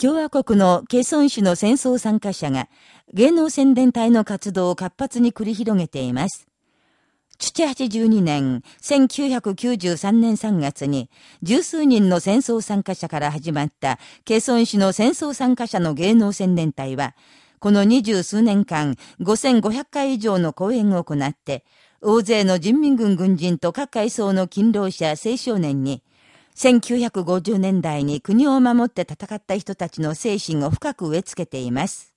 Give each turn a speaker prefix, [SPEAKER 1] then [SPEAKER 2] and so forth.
[SPEAKER 1] 共和国のケソン市の戦争参加者が芸能宣伝隊の活動を活発に繰り広げています。父82年、1993年3月に、十数人の戦争参加者から始まった、ケソン市の戦争参加者の芸能宣伝隊は、この二十数年間、5500回以上の講演を行って、大勢の人民軍軍人と各階層の勤労者、青少年に、1950年代に国を守って戦った人たちの精神を深く植え付けています。